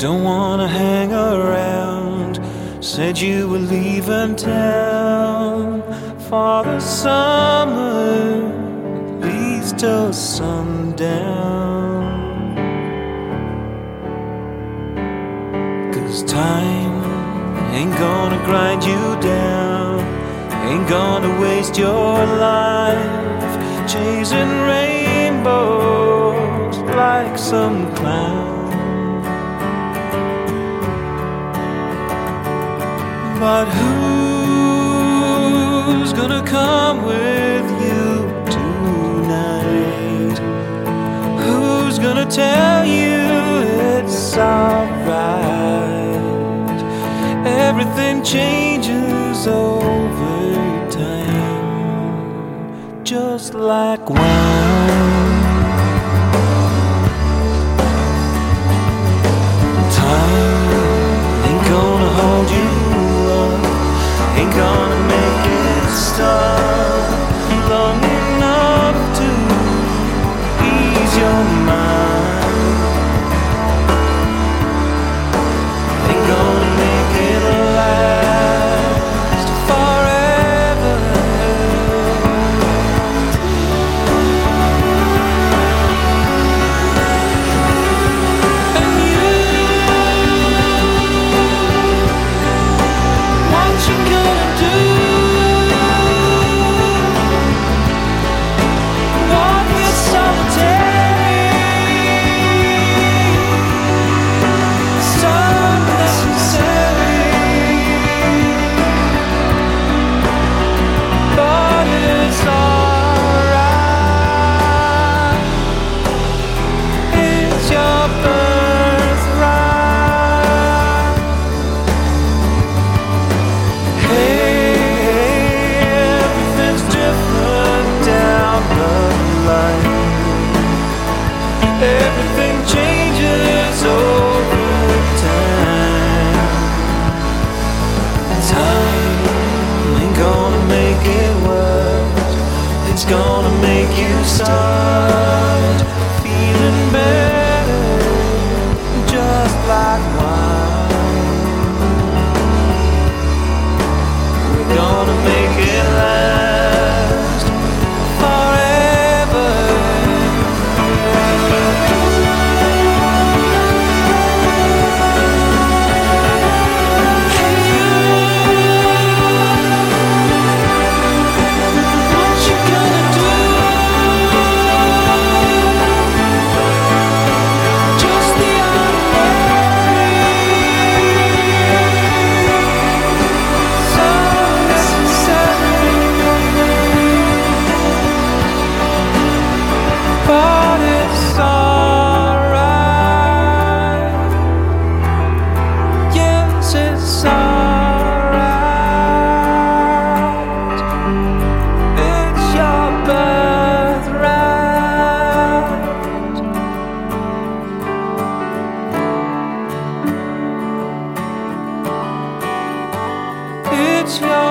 don't wanna hang around. Said you were leaving town for the summer, least till sundown. Cause time ain't gonna grind you down, ain't gonna waste your life chasing rainbows like some clown. But who's gonna come with you tonight? Who's gonna tell you it's alright? Everything changes over time, just like wine. Everything changes over time. Time ain't gonna make it worse. It's gonna make you start your.